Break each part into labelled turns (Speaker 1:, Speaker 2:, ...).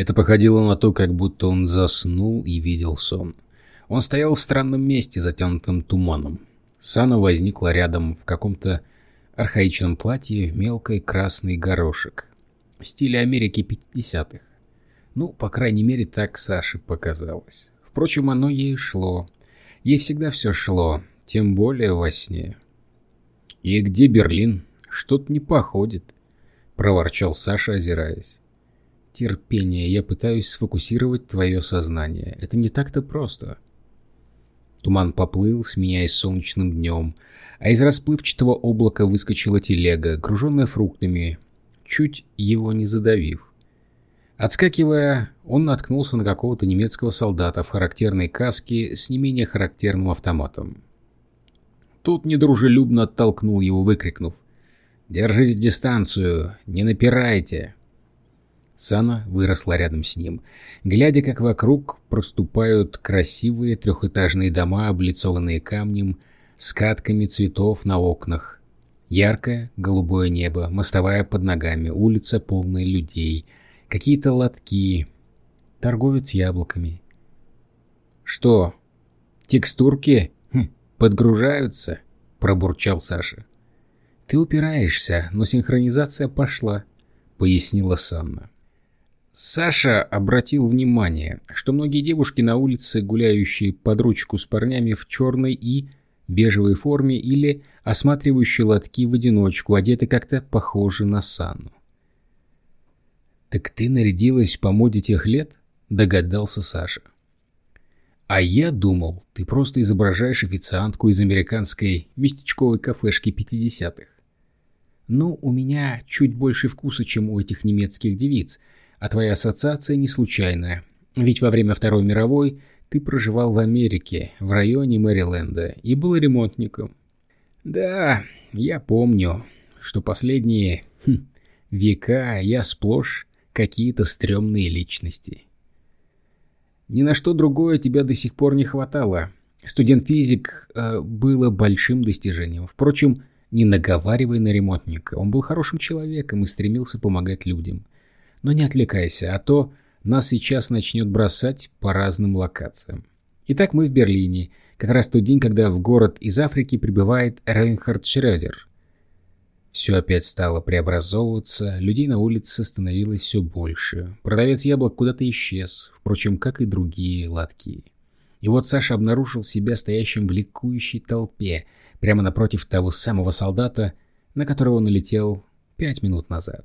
Speaker 1: Это походило на то, как будто он заснул и видел сон. Он стоял в странном месте, затянутым туманом. Сана возникла рядом в каком-то архаичном платье в мелкой красный горошек. Стиля Америки 50-х. Ну, по крайней мере, так Саше показалось. Впрочем, оно ей шло. Ей всегда все шло, тем более во сне. «И где Берлин? Что-то не походит», — проворчал Саша, озираясь. «Терпение, я пытаюсь сфокусировать твое сознание. Это не так-то просто». Туман поплыл, сменяясь солнечным днем, а из расплывчатого облака выскочила телега, груженная фруктами, чуть его не задавив. Отскакивая, он наткнулся на какого-то немецкого солдата в характерной каске с не менее характерным автоматом. Тот недружелюбно оттолкнул его, выкрикнув «Держите дистанцию, не напирайте!» Сана выросла рядом с ним, глядя, как вокруг проступают красивые трехэтажные дома, облицованные камнем, с катками цветов на окнах. Яркое голубое небо, мостовая под ногами, улица полная людей, какие-то лотки, торговец яблоками. «Что, текстурки хм, подгружаются?» — пробурчал Саша. «Ты упираешься, но синхронизация пошла», — пояснила Санна. Саша обратил внимание, что многие девушки на улице, гуляющие под ручку с парнями в черной и бежевой форме или осматривающие лотки в одиночку, одеты как-то похожи на Санну. «Так ты нарядилась по моде тех лет?» — догадался Саша. «А я думал, ты просто изображаешь официантку из американской местечковой кафешки пятидесятых. Ну, у меня чуть больше вкуса, чем у этих немецких девиц, а твоя ассоциация не случайная. Ведь во время Второй мировой ты проживал в Америке, в районе Мэриленда, и был ремонтником. Да, я помню, что последние хм, века я сплошь какие-то стрёмные личности. Ни на что другое тебя до сих пор не хватало. Студент-физик э, было большим достижением. Впрочем, не наговаривай на ремонтника. Он был хорошим человеком и стремился помогать людям. Но не отвлекайся, а то нас сейчас начнет бросать по разным локациям. Итак, мы в Берлине, как раз тот день, когда в город из Африки прибывает Рейнхард Шрёдер. Все опять стало преобразовываться, людей на улице становилось все больше. Продавец яблок куда-то исчез, впрочем, как и другие лотки. И вот Саша обнаружил себя стоящим в ликующей толпе, прямо напротив того самого солдата, на которого он налетел пять минут назад.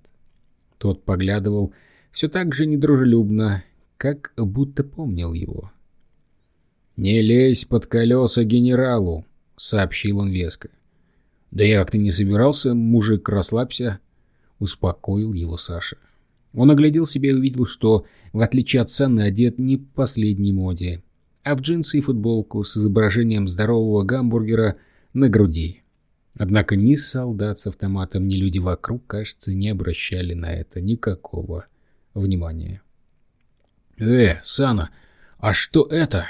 Speaker 1: Тот поглядывал все так же недружелюбно, как будто помнил его. «Не лезь под колеса генералу», — сообщил он веско. «Да я как-то не собирался, мужик, расслабься», — успокоил его Саша. Он оглядел себя и увидел, что, в отличие от Санны, одет не в последней моде, а в джинсы и футболку с изображением здорового гамбургера на груди. Однако ни солдат с автоматом, ни люди вокруг, кажется, не обращали на это никакого внимания. «Э, Сана, а что это?»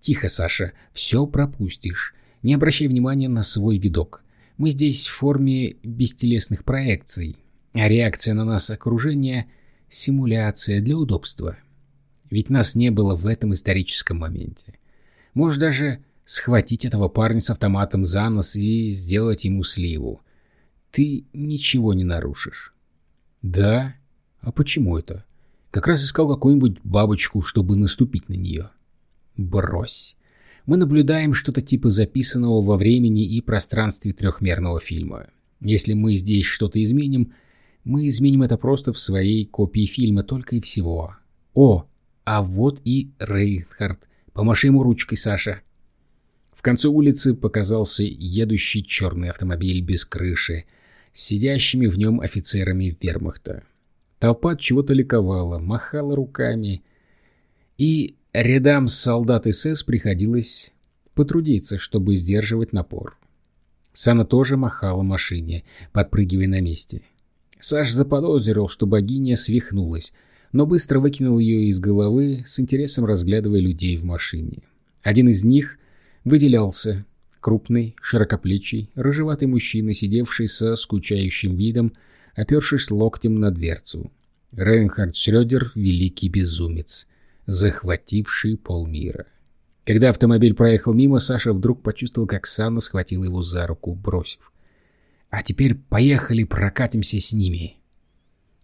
Speaker 1: «Тихо, Саша, все пропустишь. Не обращай внимания на свой видок. Мы здесь в форме бестелесных проекций, а реакция на нас окружения — симуляция для удобства. Ведь нас не было в этом историческом моменте. Может, даже схватить этого парня с автоматом за нос и сделать ему сливу. Ты ничего не нарушишь. Да? А почему это? Как раз искал какую-нибудь бабочку, чтобы наступить на нее. Брось. Мы наблюдаем что-то типа записанного во времени и пространстве трехмерного фильма. Если мы здесь что-то изменим, мы изменим это просто в своей копии фильма только и всего. О, а вот и Рейнхард. Помаши ему ручкой, Саша. В конце улицы показался едущий черный автомобиль без крыши, с сидящими в нем офицерами вермахта. Толпа чего-то ликовала, махала руками, и рядам солдат СС приходилось потрудиться, чтобы сдерживать напор. Сана тоже махала машине, подпрыгивая на месте. Саш заподозрил, что богиня свихнулась, но быстро выкинул ее из головы, с интересом разглядывая людей в машине. Один из них выделялся крупный, широкоплечий, рыжеватый мужчина, сидевший со скучающим видом, опершись локтем на дверцу. Рейнхард Шрёдер — великий безумец, захвативший полмира. Когда автомобиль проехал мимо, Саша вдруг почувствовал, как Санна схватила его за руку, бросив. «А теперь поехали прокатимся с ними».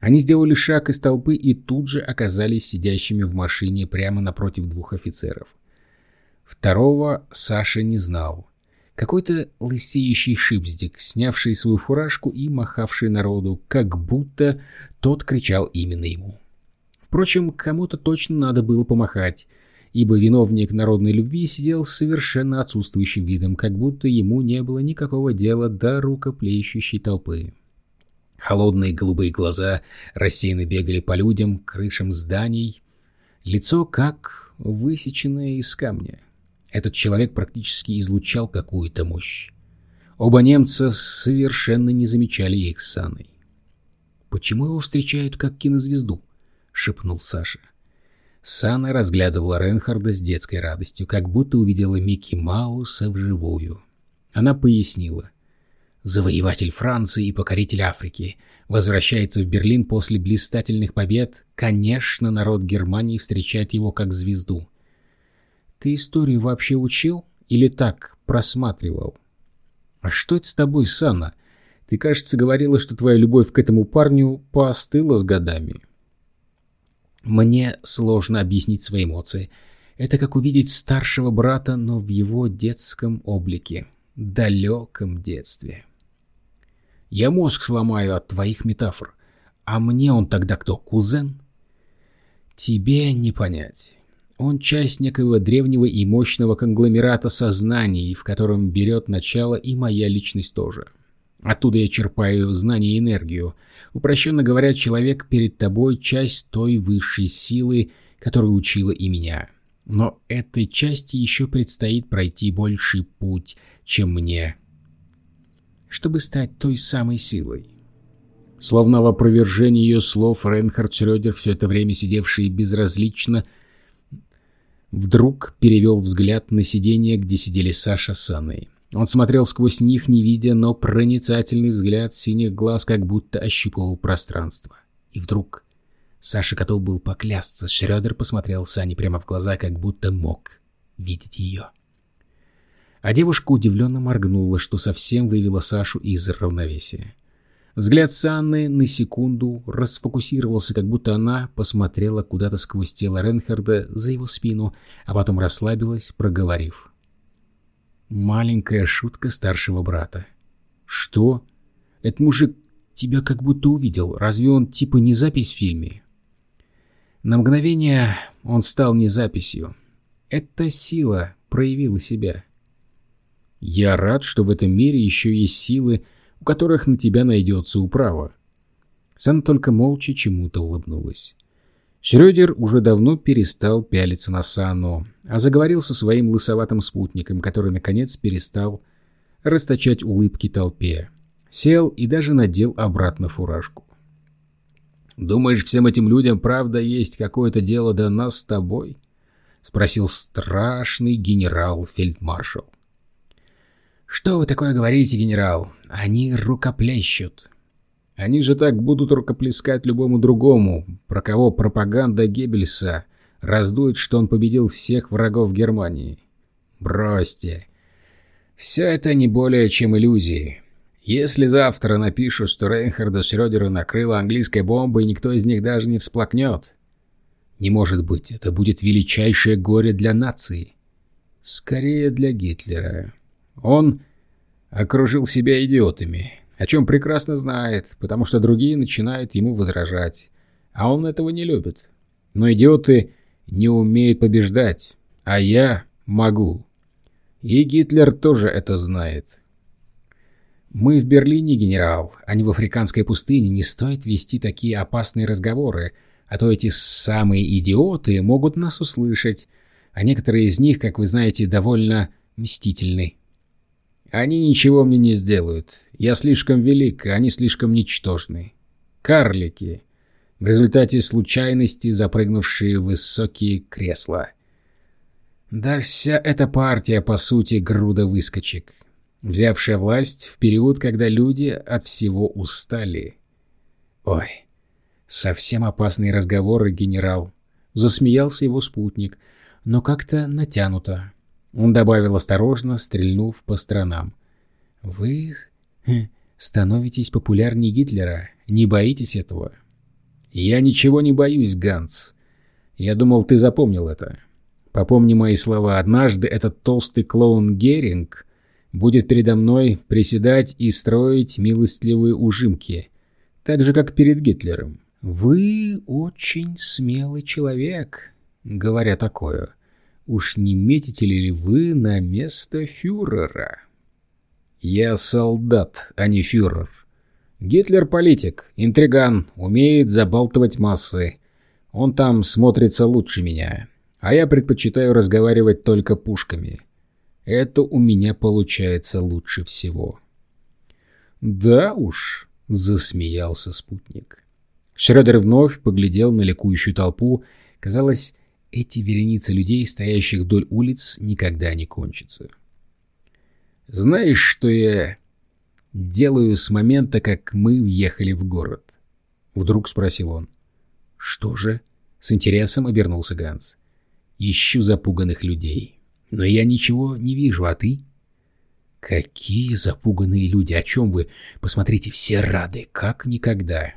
Speaker 1: Они сделали шаг из толпы и тут же оказались сидящими в машине прямо напротив двух офицеров. Второго Саша не знал. Какой-то лысеющий шипздик, снявший свою фуражку и махавший народу, как будто тот кричал именно ему. Впрочем, кому-то точно надо было помахать, ибо виновник народной любви сидел с совершенно отсутствующим видом, как будто ему не было никакого дела до рукоплещущей толпы. Холодные голубые глаза рассеянно бегали по людям, крышам зданий. Лицо как высеченное из камня. Этот человек практически излучал какую-то мощь. Оба немца совершенно не замечали их с Саной. «Почему его встречают как кинозвезду?» — шепнул Саша. Сана разглядывала Ренхарда с детской радостью, как будто увидела Микки Мауса вживую. Она пояснила завоеватель Франции и покоритель Африки, возвращается в Берлин после блистательных побед, конечно, народ Германии встречает его как звезду. Ты историю вообще учил или так просматривал? А что это с тобой, Санна? Ты, кажется, говорила, что твоя любовь к этому парню поостыла с годами. Мне сложно объяснить свои эмоции. Это как увидеть старшего брата, но в его детском облике, далеком детстве. Я мозг сломаю от твоих метафор. А мне он тогда кто, кузен? Тебе не понять. Он часть некого древнего и мощного конгломерата сознаний, в котором берет начало и моя личность тоже. Оттуда я черпаю знания и энергию. Упрощенно говоря, человек перед тобой — часть той высшей силы, которая учила и меня. Но этой части еще предстоит пройти больший путь, чем мне чтобы стать той самой силой. Словно в опровержении ее слов, Рейнхард Шрёдер, все это время сидевший безразлично, вдруг перевел взгляд на сиденье, где сидели Саша с Анной. Он смотрел сквозь них, не видя, но проницательный взгляд синих глаз как будто ощупывал пространство. И вдруг Саша готов был поклясться. Шрёдер посмотрел Сане прямо в глаза, как будто мог видеть ее. А девушка удивленно моргнула, что совсем вывела Сашу из равновесия. Взгляд Санны на секунду расфокусировался, как будто она посмотрела куда-то сквозь тело Ренхарда за его спину, а потом расслабилась, проговорив. «Маленькая шутка старшего брата». «Что? Этот мужик тебя как будто увидел. Разве он типа не запись в фильме?» На мгновение он стал не записью. Эта сила проявила себя. Я рад, что в этом мире еще есть силы, у которых на тебя найдется управа. Сан только молча чему-то улыбнулась. Шрёдер уже давно перестал пялиться на Сану, а заговорил со своим лысоватым спутником, который, наконец, перестал расточать улыбки толпе. Сел и даже надел обратно фуражку. «Думаешь, всем этим людям правда есть какое-то дело до нас с тобой?» — спросил страшный генерал-фельдмаршал. «Что вы такое говорите, генерал? Они рукоплещут». «Они же так будут рукоплескать любому другому, про кого пропаганда Геббельса раздует, что он победил всех врагов Германии. Бросьте. Все это не более чем иллюзии. Если завтра напишут, что Рейнхарда Шрёдера накрыла английской бомбой, никто из них даже не всплакнет. Не может быть, это будет величайшее горе для нации. Скорее для Гитлера». Он окружил себя идиотами, о чем прекрасно знает, потому что другие начинают ему возражать, а он этого не любит. Но идиоты не умеют побеждать, а я могу. И Гитлер тоже это знает. Мы в Берлине, генерал, а не в африканской пустыне, не стоит вести такие опасные разговоры, а то эти самые идиоты могут нас услышать, а некоторые из них, как вы знаете, довольно мстительны. Они ничего мне не сделают. Я слишком велик, а они слишком ничтожны. Карлики. В результате случайности запрыгнувшие в высокие кресла. Да вся эта партия, по сути, груда выскочек, взявшая власть в период, когда люди от всего устали. Ой, Совсем опасные разговоры, генерал. Засмеялся его спутник, но как-то натянуто. Он добавил осторожно, стрельнув по сторонам. «Вы хм, становитесь популярнее Гитлера. Не боитесь этого?» «Я ничего не боюсь, Ганс. Я думал, ты запомнил это. Попомни мои слова. Однажды этот толстый клоун Геринг будет передо мной приседать и строить милостливые ужимки, так же, как перед Гитлером. «Вы очень смелый человек», — говоря такое. «Уж не метите ли вы на место фюрера?» «Я солдат, а не фюрер. Гитлер — политик, интриган, умеет забалтывать массы. Он там смотрится лучше меня, а я предпочитаю разговаривать только пушками. Это у меня получается лучше всего». «Да уж», — засмеялся спутник. Шредер вновь поглядел на ликующую толпу. Казалось, эти вереницы людей, стоящих вдоль улиц, никогда не кончатся. «Знаешь, что я делаю с момента, как мы въехали в город?» Вдруг спросил он. «Что же?» — с интересом обернулся Ганс. «Ищу запуганных людей. Но я ничего не вижу, а ты?» «Какие запуганные люди! О чем вы? Посмотрите, все рады, как никогда!»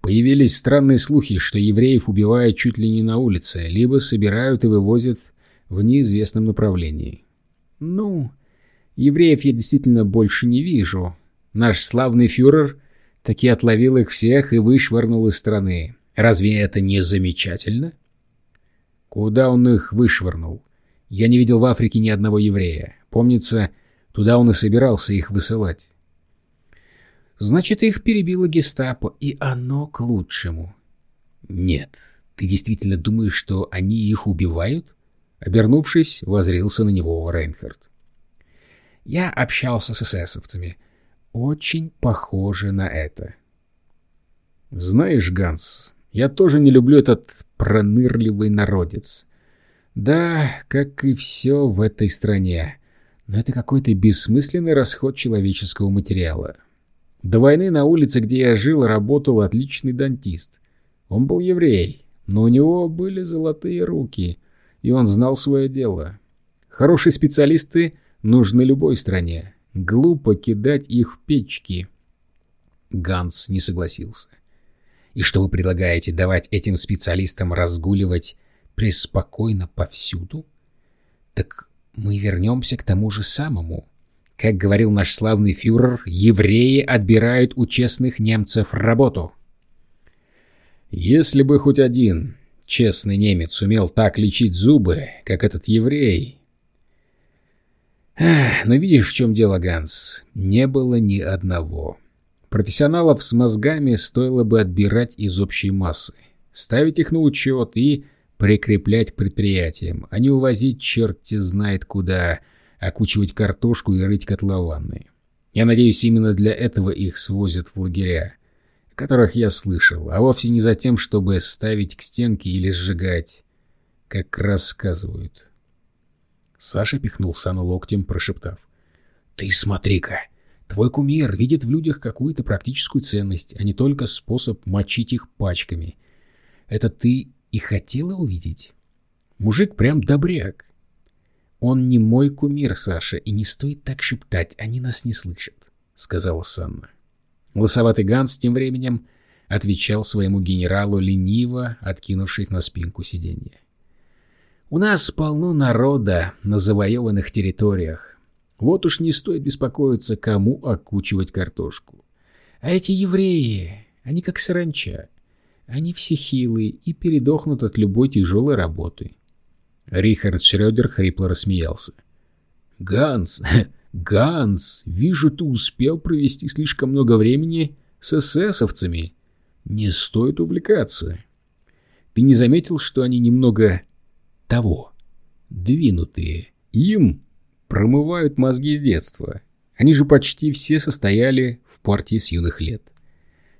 Speaker 1: Появились странные слухи, что евреев убивают чуть ли не на улице, либо собирают и вывозят в неизвестном направлении. Ну, евреев я действительно больше не вижу. Наш славный фюрер таки отловил их всех и вышвырнул из страны. Разве это не замечательно? Куда он их вышвырнул? Я не видел в Африке ни одного еврея. Помнится, туда он и собирался их высылать. Значит, их перебило гестапо, и оно к лучшему. Нет, ты действительно думаешь, что они их убивают? Обернувшись, возрился на него Рейнхард. Я общался с эсэсовцами. Очень похоже на это. Знаешь, Ганс, я тоже не люблю этот пронырливый народец. Да, как и все в этой стране. Но это какой-то бессмысленный расход человеческого материала. До войны на улице, где я жил, работал отличный дантист. Он был еврей, но у него были золотые руки, и он знал свое дело. Хорошие специалисты нужны любой стране. Глупо кидать их в печки. Ганс не согласился. И что вы предлагаете, давать этим специалистам разгуливать преспокойно повсюду? Так мы вернемся к тому же самому. Как говорил наш славный фюрер, евреи отбирают у честных немцев работу. Если бы хоть один честный немец умел так лечить зубы, как этот еврей... Ах, но видишь, в чем дело, Ганс? Не было ни одного. Профессионалов с мозгами стоило бы отбирать из общей массы, ставить их на учет и прикреплять к предприятиям, а не увозить черти знает куда, окучивать картошку и рыть котлованы. Я надеюсь, именно для этого их свозят в лагеря, о которых я слышал, а вовсе не за тем, чтобы ставить к стенке или сжигать, как рассказывают. Саша пихнул Сану локтем, прошептав. «Ты смотри-ка, твой кумир видит в людях какую-то практическую ценность, а не только способ мочить их пачками. Это ты и хотела увидеть? Мужик прям добряк. «Он не мой кумир, Саша, и не стоит так шептать, они нас не слышат», — сказала Санна. Лосоватый Ганс тем временем отвечал своему генералу лениво, откинувшись на спинку сиденья. «У нас полно народа на завоеванных территориях. Вот уж не стоит беспокоиться, кому окучивать картошку. А эти евреи, они как саранча. Они все хилые и передохнут от любой тяжелой работы. Рихард Шрёдер хрипло рассмеялся. «Ганс, Ганс, вижу, ты успел провести слишком много времени с эсэсовцами. Не стоит увлекаться. Ты не заметил, что они немного того, двинутые? Им промывают мозги с детства. Они же почти все состояли в партии с юных лет.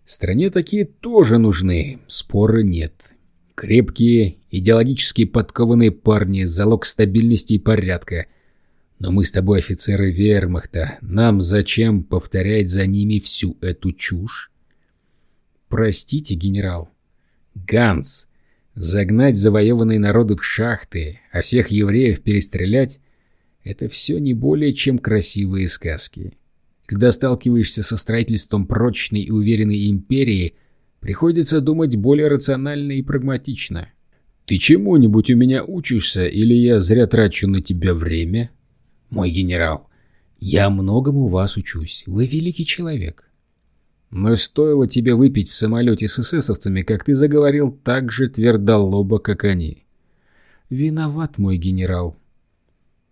Speaker 1: Стране такие тоже нужны, спора нет. Крепкие, идеологически подкованные парни — залог стабильности и порядка. Но мы с тобой офицеры вермахта. Нам зачем повторять за ними всю эту чушь? Простите, генерал. Ганс, загнать завоеванные народы в шахты, а всех евреев перестрелять — это все не более чем красивые сказки. Когда сталкиваешься со строительством прочной и уверенной империи, приходится думать более рационально и прагматично. «Ты чему-нибудь у меня учишься, или я зря трачу на тебя время?» «Мой генерал, я многому вас учусь. Вы великий человек. Но стоило тебе выпить в самолете с эсэсовцами, как ты заговорил так же твердолобо, как они. Виноват, мой генерал.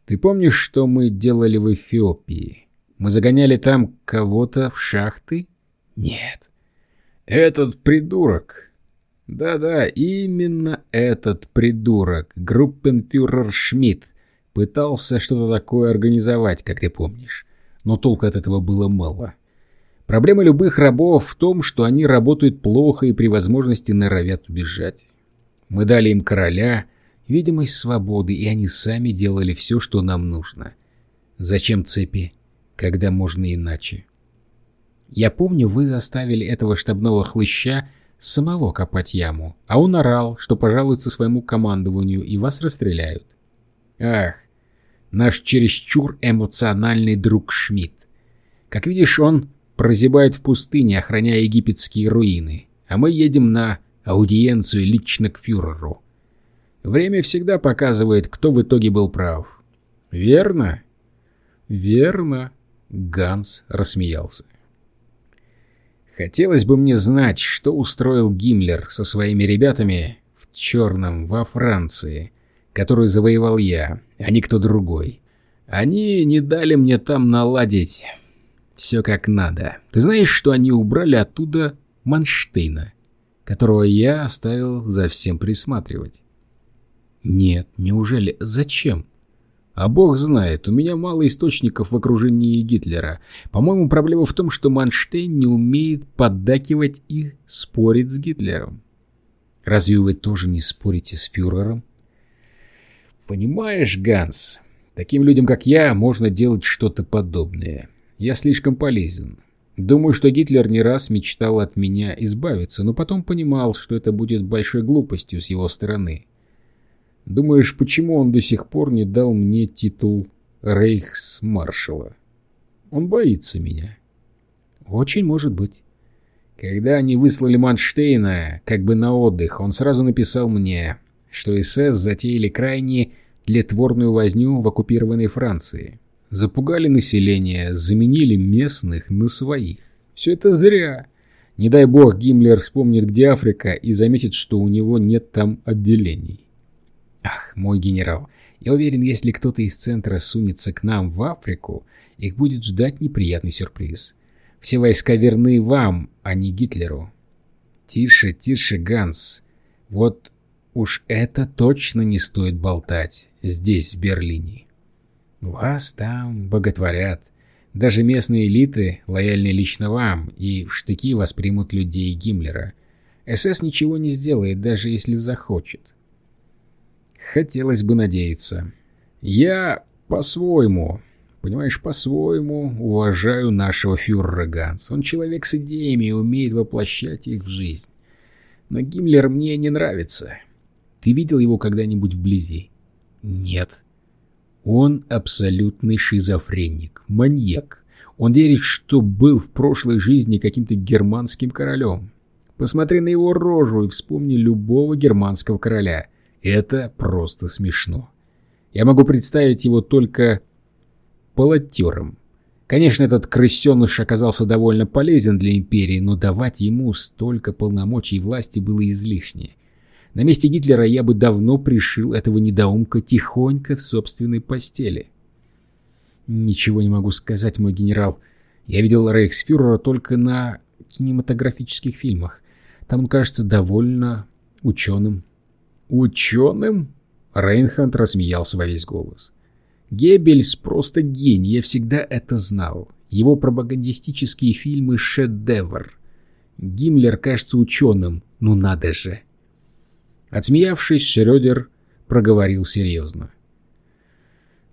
Speaker 1: Ты помнишь, что мы делали в Эфиопии? Мы загоняли там кого-то в шахты? Нет. Этот придурок. Да-да, именно этот придурок, группенфюрер Шмидт, пытался что-то такое организовать, как ты помнишь. Но толку от этого было мало. Проблема любых рабов в том, что они работают плохо и при возможности норовят убежать. Мы дали им короля, видимость свободы, и они сами делали все, что нам нужно. Зачем цепи, когда можно иначе? Я помню, вы заставили этого штабного хлыща самого копать яму, а он орал, что пожалуются своему командованию и вас расстреляют. Ах, наш чересчур эмоциональный друг Шмидт. Как видишь, он прозябает в пустыне, охраняя египетские руины, а мы едем на аудиенцию лично к фюреру. Время всегда показывает, кто в итоге был прав. Верно? Верно. Ганс рассмеялся. Хотелось бы мне знать, что устроил Гиммлер со своими ребятами в Черном во Франции, которую завоевал я, а не кто другой. Они не дали мне там наладить все как надо. Ты знаешь, что они убрали оттуда Манштейна, которого я оставил за всем присматривать? Нет, неужели? Зачем? А бог знает, у меня мало источников в окружении Гитлера. По-моему, проблема в том, что Манштейн не умеет поддакивать и спорить с Гитлером. Разве вы тоже не спорите с фюрером? Понимаешь, Ганс, таким людям, как я, можно делать что-то подобное. Я слишком полезен. Думаю, что Гитлер не раз мечтал от меня избавиться, но потом понимал, что это будет большой глупостью с его стороны. Думаешь, почему он до сих пор не дал мне титул рейхсмаршала? Он боится меня. Очень может быть. Когда они выслали Манштейна как бы на отдых, он сразу написал мне, что СС затеяли крайне тлетворную возню в оккупированной Франции. Запугали население, заменили местных на своих. Все это зря. Не дай бог Гиммлер вспомнит, где Африка, и заметит, что у него нет там отделений. Ах, мой генерал, я уверен, если кто-то из центра сунется к нам в Африку, их будет ждать неприятный сюрприз. Все войска верны вам, а не Гитлеру. Тише, тише, Ганс. Вот уж это точно не стоит болтать здесь, в Берлине. Вас там боготворят. Даже местные элиты лояльны лично вам и в штыки воспримут людей Гиммлера. СС ничего не сделает, даже если захочет. Хотелось бы надеяться. Я по-своему, понимаешь, по-своему уважаю нашего фюрера Ганс. Он человек с идеями и умеет воплощать их в жизнь. Но Гиммлер мне не нравится. Ты видел его когда-нибудь вблизи? Нет. Он абсолютный шизофреник, маньяк. Он верит, что был в прошлой жизни каким-то германским королем. Посмотри на его рожу и вспомни любого германского короля. Это просто смешно. Я могу представить его только полотером. Конечно, этот крысеныш оказался довольно полезен для империи, но давать ему столько полномочий и власти было излишне. На месте Гитлера я бы давно пришил этого недоумка тихонько в собственной постели. Ничего не могу сказать, мой генерал. Я видел рейхсфюрера только на кинематографических фильмах. Там он кажется довольно ученым. Ученым? Рейнхард рассмеялся во весь голос. Геббельс просто гений, я всегда это знал. Его пропагандистические фильмы — шедевр. Гиммлер кажется ученым, ну надо же. Отсмеявшись, Шрёдер проговорил серьезно.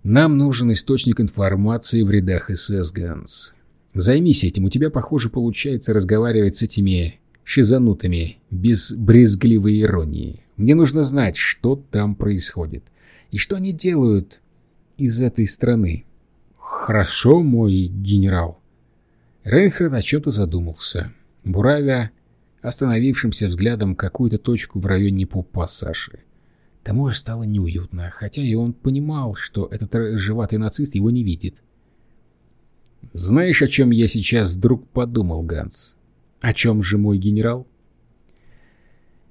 Speaker 1: «Нам нужен источник информации в рядах СС, Ганс. Займись этим, у тебя, похоже, получается разговаривать с этими шизанутыми, без брезгливой иронии. Мне нужно знать, что там происходит, и что они делают из этой страны. Хорошо, мой генерал. Рейнхард о чем-то задумался, буравя остановившимся взглядом какую-то точку в районе пупа Саши. Тому же стало неуютно, хотя и он понимал, что этот живатый нацист его не видит. «Знаешь, о чем я сейчас вдруг подумал, Ганс? О чем же мой генерал?»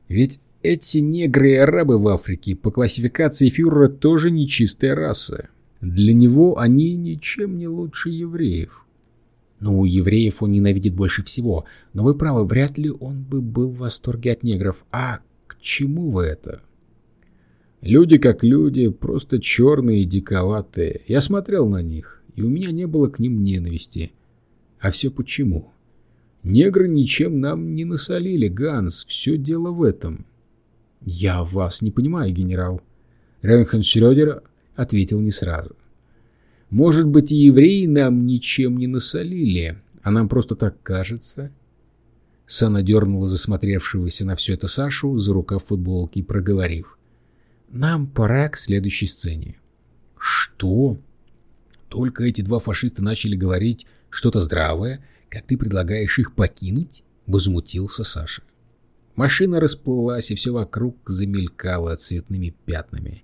Speaker 1: «Ведь эти негры и арабы в Африке по классификации фюрера тоже нечистая раса. Для него они ничем не лучше евреев. Ну, евреев он ненавидит больше всего, но вы правы, вряд ли он бы был в восторге от негров. А к чему вы это?» Люди как люди, просто черные и диковатые. Я смотрел на них, и у меня не было к ним ненависти. А все почему? Негры ничем нам не насолили, Ганс, все дело в этом. Я вас не понимаю, генерал. Ренхан Шрёдер ответил не сразу. Может быть, и евреи нам ничем не насолили, а нам просто так кажется? Сана дернула засмотревшегося на все это Сашу за рукав футболки, проговорив. Нам пора к следующей сцене. Что? Только эти два фашиста начали говорить что-то здравое, как ты предлагаешь их покинуть? Возмутился Саша. Машина расплылась, и все вокруг замелькало цветными пятнами.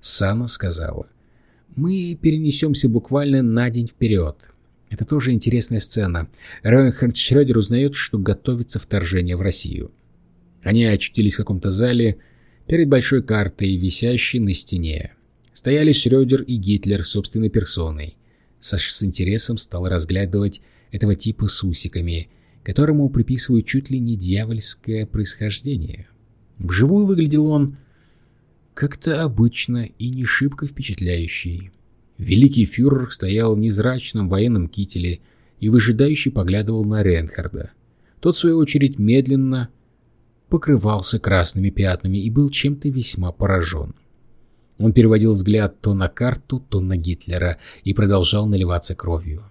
Speaker 1: Сана сказала, «Мы перенесемся буквально на день вперед. Это тоже интересная сцена. Рейнхард Шрёдер узнает, что готовится вторжение в Россию. Они очутились в каком-то зале, Перед большой картой, висящей на стене, стояли Шрёдер и Гитлер собственной персоной. Саша с интересом стал разглядывать этого типа с усиками, которому приписывают чуть ли не дьявольское происхождение. Вживую выглядел он как-то обычно и не шибко впечатляющий. Великий фюрер стоял в незрачном военном кителе и выжидающе поглядывал на Ренхарда. Тот, в свою очередь, медленно покрывался красными пятнами и был чем-то весьма поражен. Он переводил взгляд то на карту, то на Гитлера и продолжал наливаться кровью.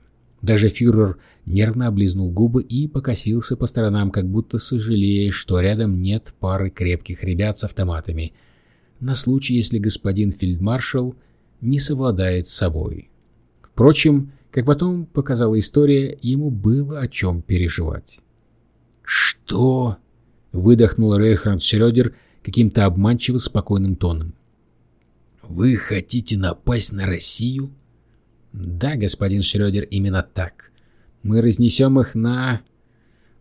Speaker 1: Даже фюрер нервно облизнул губы и покосился по сторонам, как будто сожалея, что рядом нет пары крепких ребят с автоматами, на случай, если господин фельдмаршал не совладает с собой. Впрочем, как потом показала история, ему было о чем переживать. «Что?» выдохнул Рейхард Шрёдер каким-то обманчиво спокойным тоном. «Вы хотите напасть на Россию?» «Да, господин Шрёдер, именно так. Мы разнесем их на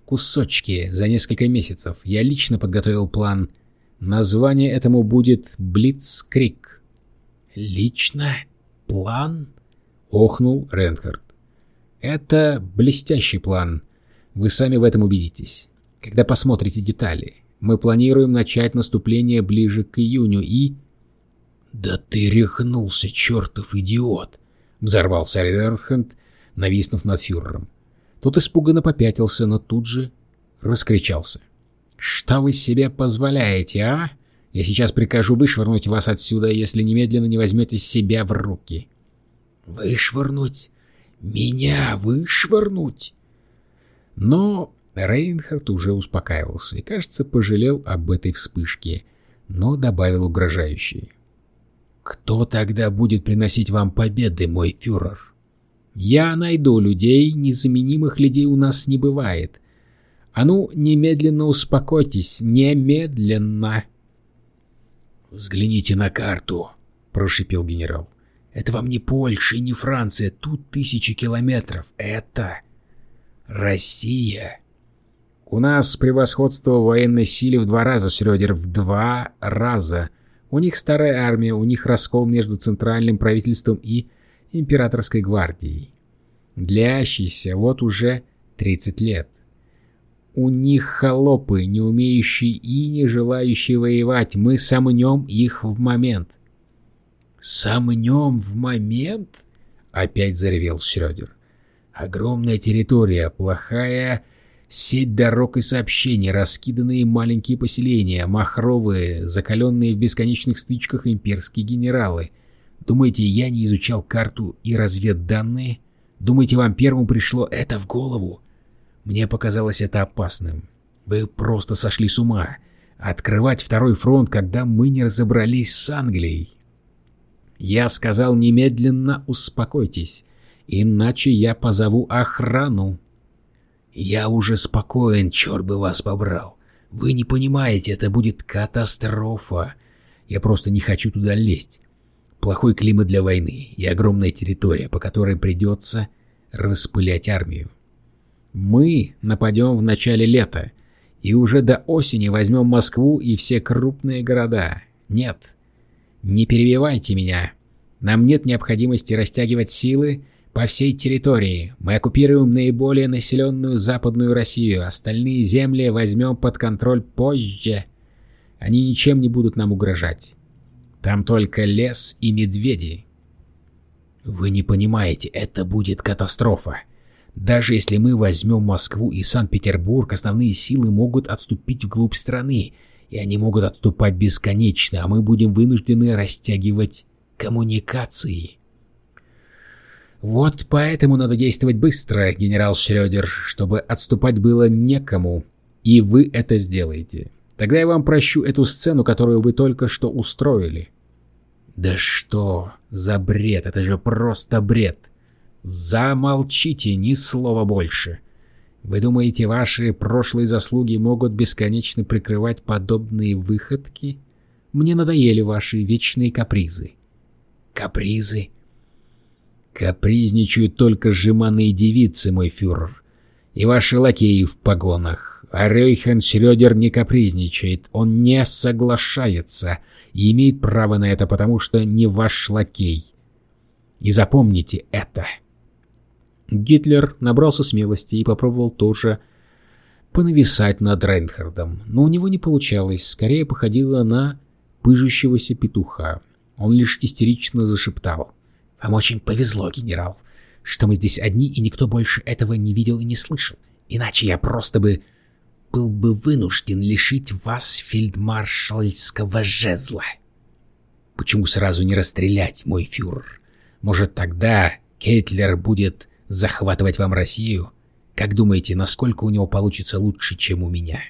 Speaker 1: кусочки за несколько месяцев. Я лично подготовил план. Название этому будет «Блицкрик». «Лично? План?» — охнул Ренхард. «Это блестящий план. Вы сами в этом убедитесь когда посмотрите детали. Мы планируем начать наступление ближе к июню и... «Да ты рехнулся, чертов идиот!» — взорвался Ридерхенд, нависнув над фюрером. Тот испуганно попятился, но тут же раскричался. «Что вы себе позволяете, а? Я сейчас прикажу вышвырнуть вас отсюда, если немедленно не возьмете себя в руки». «Вышвырнуть? Меня вышвырнуть?» Но Рейнхард уже успокаивался и, кажется, пожалел об этой вспышке, но добавил угрожающий. «Кто тогда будет приносить вам победы, мой фюрер? Я найду людей, незаменимых людей у нас не бывает. А ну, немедленно успокойтесь, немедленно!» «Взгляните на карту», — прошипел генерал. «Это вам не Польша и не Франция, тут тысячи километров. Это Россия». У нас превосходство военной силе в два раза, Шрёдер, в два раза. У них старая армия, у них раскол между центральным правительством и императорской гвардией. Длящийся вот уже 30 лет. У них холопы, не умеющие и не желающие воевать. Мы сомнем их в момент. «Сомнем в момент?» — опять заревел Шрёдер. «Огромная территория, плохая Сеть дорог и сообщений, раскиданные маленькие поселения, махровые, закаленные в бесконечных стычках имперские генералы. Думаете, я не изучал карту и разведданные? Думаете, вам первым пришло это в голову? Мне показалось это опасным. Вы просто сошли с ума. Открывать второй фронт, когда мы не разобрались с Англией. Я сказал немедленно успокойтесь, иначе я позову охрану. Я уже спокоен, черт бы вас побрал. Вы не понимаете, это будет катастрофа. Я просто не хочу туда лезть. Плохой климат для войны и огромная территория, по которой придется распылять армию. Мы нападем в начале лета, и уже до осени возьмем Москву и все крупные города. Нет, не перебивайте меня. Нам нет необходимости растягивать силы по всей территории. Мы оккупируем наиболее населенную Западную Россию, остальные земли возьмем под контроль позже. Они ничем не будут нам угрожать. Там только лес и медведи. Вы не понимаете, это будет катастрофа. Даже если мы возьмем Москву и Санкт-Петербург, основные силы могут отступить вглубь страны, и они могут отступать бесконечно, а мы будем вынуждены растягивать коммуникации. Вот поэтому надо действовать быстро, генерал Шрёдер, чтобы отступать было некому, и вы это сделаете. Тогда я вам прощу эту сцену, которую вы только что устроили. Да что за бред, это же просто бред. Замолчите, ни слова больше. Вы думаете, ваши прошлые заслуги могут бесконечно прикрывать подобные выходки? Мне надоели ваши вечные капризы. Капризы? Капризничают только жеманные девицы, мой фюрер, и ваши лакеи в погонах. А Рейхен Шрёдер не капризничает, он не соглашается и имеет право на это, потому что не ваш лакей. И запомните это. Гитлер набрался смелости и попробовал тоже понависать над Рейнхардом, но у него не получалось, скорее походило на пыжущегося петуха. Он лишь истерично зашептал. «Вам очень повезло, генерал, что мы здесь одни, и никто больше этого не видел и не слышал. Иначе я просто бы был бы вынужден лишить вас фельдмаршальского жезла. Почему сразу не расстрелять, мой фюрер? Может, тогда Кейтлер будет захватывать вам Россию? Как думаете, насколько у него получится лучше, чем у меня?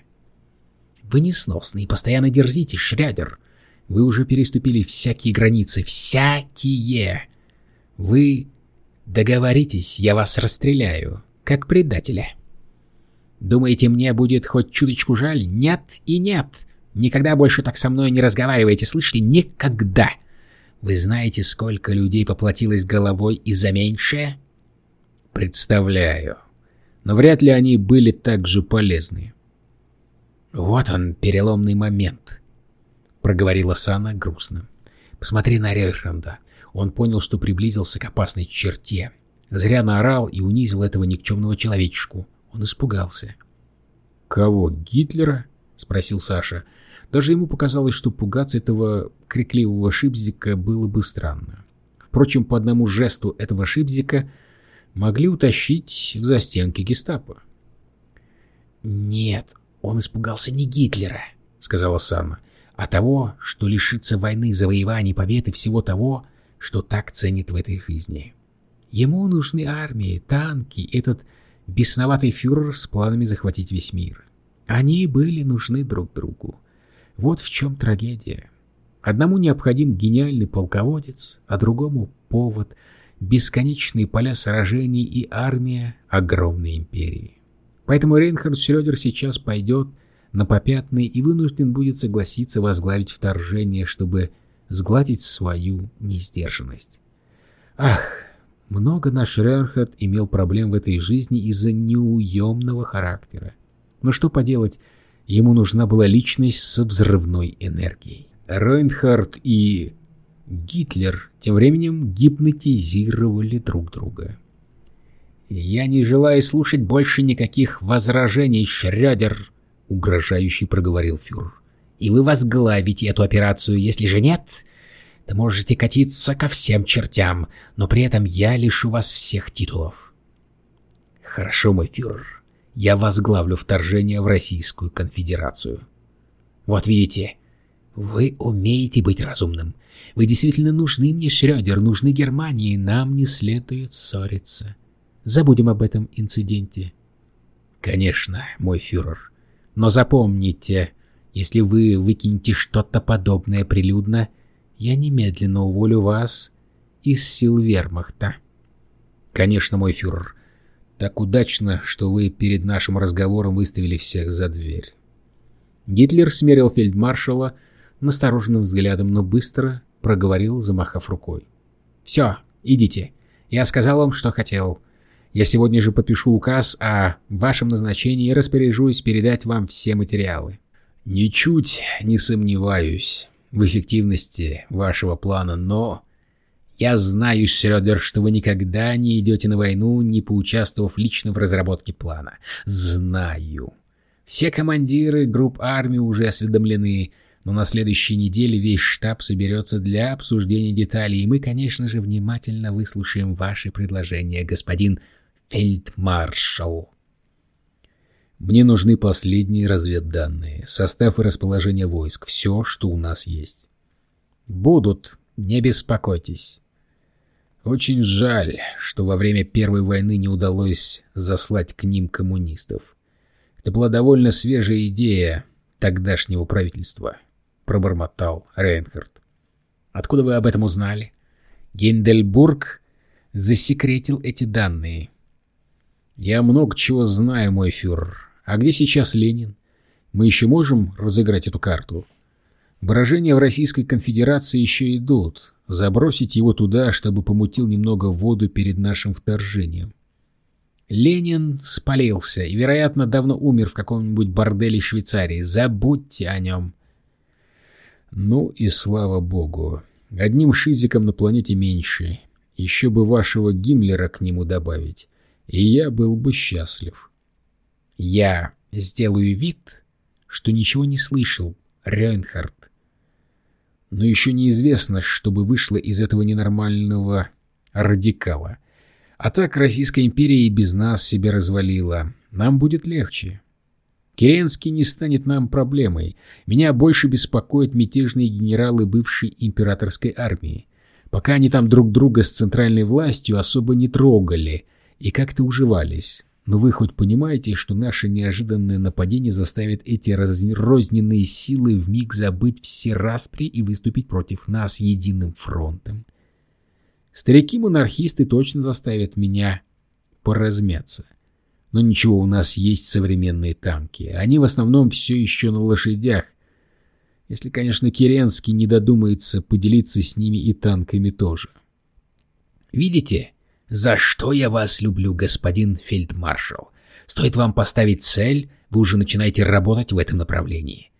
Speaker 1: Вы несносны и постоянно дерзите, Шрядер. Вы уже переступили всякие границы, всякие. Вы договоритесь, я вас расстреляю, как предателя. Думаете, мне будет хоть чуточку жаль? Нет и нет. Никогда больше так со мной не разговаривайте, слышите? Никогда. Вы знаете, сколько людей поплатилось головой из-за меньшее? Представляю. Но вряд ли они были так же полезны. Вот он, переломный момент, проговорила Сана грустно. Посмотри на Рейхранда. Он понял, что приблизился к опасной черте. Зря наорал и унизил этого никчемного человечку. Он испугался. «Кого, Гитлера?» — спросил Саша. Даже ему показалось, что пугаться этого крикливого шипзика было бы странно. Впрочем, по одному жесту этого шипзика могли утащить в застенки гестапо. «Нет, он испугался не Гитлера», — сказала Санна, — «а того, что лишится войны, завоеваний, побед и всего того, что так ценит в этой жизни. Ему нужны армии, танки, этот бесноватый фюрер с планами захватить весь мир. Они были нужны друг другу. Вот в чем трагедия. Одному необходим гениальный полководец, а другому — повод, бесконечные поля сражений и армия огромной империи. Поэтому Рейнхард Шрёдер сейчас пойдет на попятный и вынужден будет согласиться возглавить вторжение, чтобы сгладить свою несдержанность. Ах, много наш Рейнхард имел проблем в этой жизни из-за неуемного характера. Но что поделать, ему нужна была личность со взрывной энергией. Рейнхард и Гитлер тем временем гипнотизировали друг друга. «Я не желаю слушать больше никаких возражений, Шрёдер», — угрожающе проговорил фюрер. «И вы возглавите эту операцию, если же нет, то можете катиться ко всем чертям, но при этом я лишу вас всех титулов». «Хорошо, мой фюрер, я возглавлю вторжение в Российскую конфедерацию». «Вот видите, вы умеете быть разумным. Вы действительно нужны мне, Шрёдер, нужны Германии, нам не следует ссориться. Забудем об этом инциденте. Конечно, мой фюрер. Но запомните, если вы выкинете что-то подобное прилюдно, я немедленно уволю вас из сил вермахта. Конечно, мой фюрер. Так удачно, что вы перед нашим разговором выставили всех за дверь. Гитлер смерил фельдмаршала настороженным взглядом, но быстро проговорил, замахав рукой. «Все, идите. Я сказал вам, что хотел. Я сегодня же подпишу указ о вашем назначении и распоряжусь передать вам все материалы». «Ничуть не сомневаюсь в эффективности вашего плана, но...» «Я знаю, Шрёдер, что вы никогда не идете на войну, не поучаствовав лично в разработке плана. Знаю. Все командиры групп армии уже осведомлены, но на следующей неделе весь штаб соберется для обсуждения деталей, и мы, конечно же, внимательно выслушаем ваши предложения, господин фельдмаршал». Мне нужны последние разведданные, состав и расположение войск, все, что у нас есть. Будут, не беспокойтесь. Очень жаль, что во время Первой войны не удалось заслать к ним коммунистов. Это была довольно свежая идея тогдашнего правительства, пробормотал Рейнхард. Откуда вы об этом узнали? Гиндельбург засекретил эти данные. Я много чего знаю, мой фюрер. А где сейчас Ленин? Мы еще можем разыграть эту карту? Выражения в Российской Конфедерации еще идут забросить его туда, чтобы помутил немного воду перед нашим вторжением. Ленин спалился и, вероятно, давно умер в каком-нибудь борделе Швейцарии. Забудьте о нем. Ну и слава богу. Одним шизиком на планете меньше. Еще бы вашего Гиммлера к нему добавить. И я был бы счастлив. Я сделаю вид, что ничего не слышал, Рейнхард но еще неизвестно, чтобы вышло из этого ненормального радикала. А так Российская империя и без нас себя развалила. Нам будет легче. Керенский не станет нам проблемой. Меня больше беспокоят мятежные генералы бывшей императорской армии. Пока они там друг друга с центральной властью особо не трогали и как-то уживались. Но вы хоть понимаете, что наше неожиданное нападение заставит эти разрозненные силы вмиг забыть все распри и выступить против нас единым фронтом? Старики-монархисты точно заставят меня поразмяться. Но ничего, у нас есть современные танки. Они в основном все еще на лошадях. Если, конечно, Керенский не додумается поделиться с ними и танками тоже. Видите? «За что я вас люблю, господин фельдмаршал? Стоит вам поставить цель, вы уже начинаете работать в этом направлении.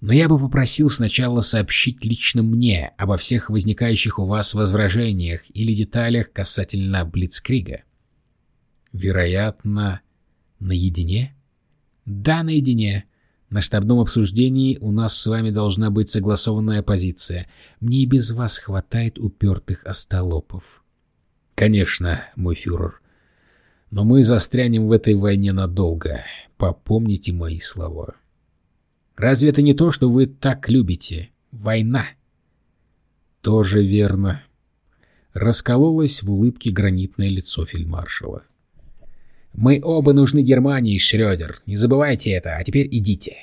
Speaker 1: Но я бы попросил сначала сообщить лично мне обо всех возникающих у вас возражениях или деталях касательно Блицкрига. Вероятно, наедине? Да, наедине. На штабном обсуждении у нас с вами должна быть согласованная позиция. Мне и без вас хватает упертых остолопов. Конечно, мой фюрер. Но мы застрянем в этой войне надолго. Попомните мои слова. Разве это не то, что вы так любите? Война. Тоже верно. Раскололось в улыбке гранитное лицо фельдмаршала. Мы оба нужны Германии, Шрёдер. Не забывайте это. А теперь идите.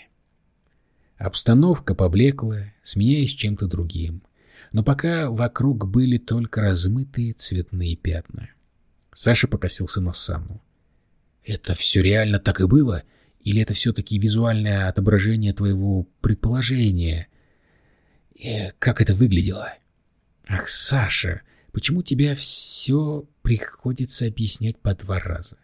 Speaker 1: Обстановка поблекла, сменяясь чем-то другим но пока вокруг были только размытые цветные пятна. Саша покосился на Санну. «Это все реально так и было? Или это все-таки визуальное отображение твоего предположения? И э, как это выглядело?» «Ах, Саша, почему тебя все приходится объяснять по два раза?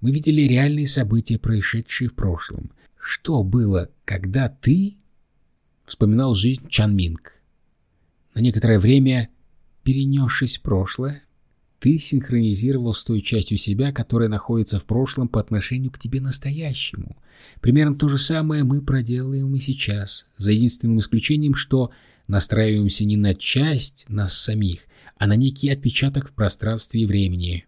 Speaker 1: Мы видели реальные события, происшедшие в прошлом. Что было, когда ты...» Вспоминал жизнь Чан Минг. На некоторое время, перенесшись в прошлое, ты синхронизировал с той частью себя, которая находится в прошлом по отношению к тебе настоящему. Примерно то же самое мы проделаем и сейчас, за единственным исключением, что настраиваемся не на часть нас самих, а на некий отпечаток в пространстве и времени,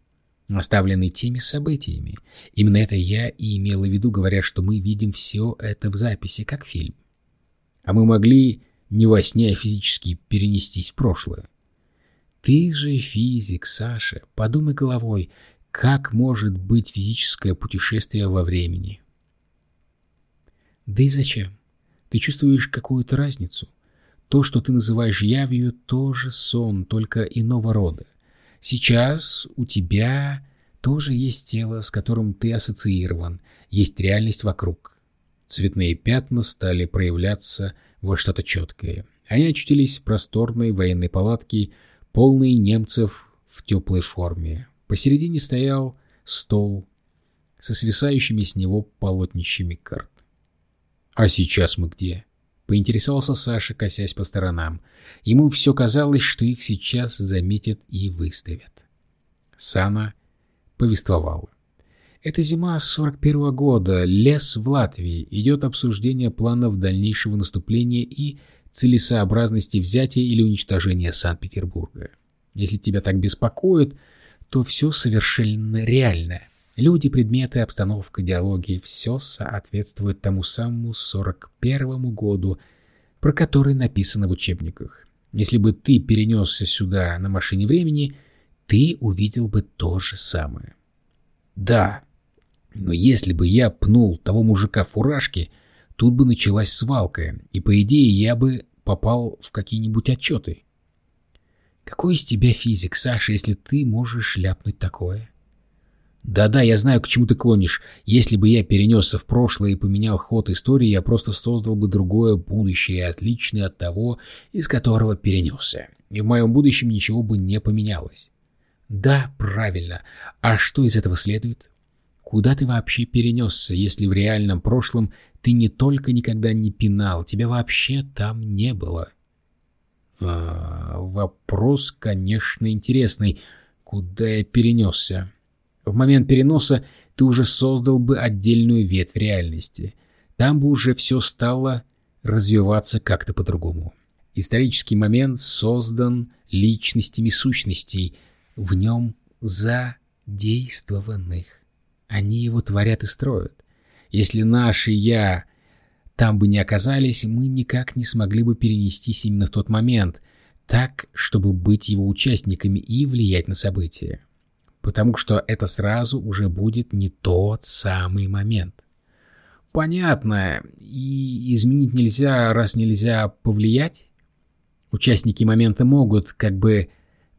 Speaker 1: оставленный теми событиями. Именно это я и имела в виду, говоря, что мы видим все это в записи, как фильм. А мы могли не во сне, а физически перенестись в прошлое. Ты же физик, Саша, подумай головой, как может быть физическое путешествие во времени? Да и зачем? Ты чувствуешь какую-то разницу? То, что ты называешь явью, тоже сон, только иного рода. Сейчас у тебя тоже есть тело, с которым ты ассоциирован, есть реальность вокруг. Цветные пятна стали проявляться во что-то четкое. Они очутились в просторной военной палатке, полной немцев в теплой форме. Посередине стоял стол со свисающими с него полотнищами карт. «А сейчас мы где?» — поинтересовался Саша, косясь по сторонам. Ему все казалось, что их сейчас заметят и выставят. Сана повествовала. Это зима 41-го года, лес в Латвии, идет обсуждение планов дальнейшего наступления и целесообразности взятия или уничтожения Санкт-Петербурга. Если тебя так беспокоит, то все совершенно реально. Люди, предметы, обстановка, диалоги — все соответствует тому самому 41-му году, про который написано в учебниках. Если бы ты перенесся сюда на машине времени, ты увидел бы то же самое. Да, но если бы я пнул того мужика в фуражке, тут бы началась свалка, и, по идее, я бы попал в какие-нибудь отчеты. Какой из тебя физик, Саша, если ты можешь ляпнуть такое? Да-да, я знаю, к чему ты клонишь. Если бы я перенесся в прошлое и поменял ход истории, я просто создал бы другое будущее, отличное от того, из которого перенесся. И в моем будущем ничего бы не поменялось. Да, правильно. А что из этого следует? Куда ты вообще перенесся, если в реальном прошлом ты не только никогда не пинал, тебя вообще там не было? А, вопрос, конечно, интересный. Куда я перенесся? В момент переноса ты уже создал бы отдельную ветвь реальности. Там бы уже все стало развиваться как-то по-другому. Исторический момент создан личностями сущностей, в нем задействованных. Они его творят и строят. Если наши «я» там бы не оказались, мы никак не смогли бы перенестись именно в тот момент, так, чтобы быть его участниками и влиять на события потому что это сразу уже будет не тот самый момент. Понятно, и изменить нельзя, раз нельзя повлиять. Участники момента могут как бы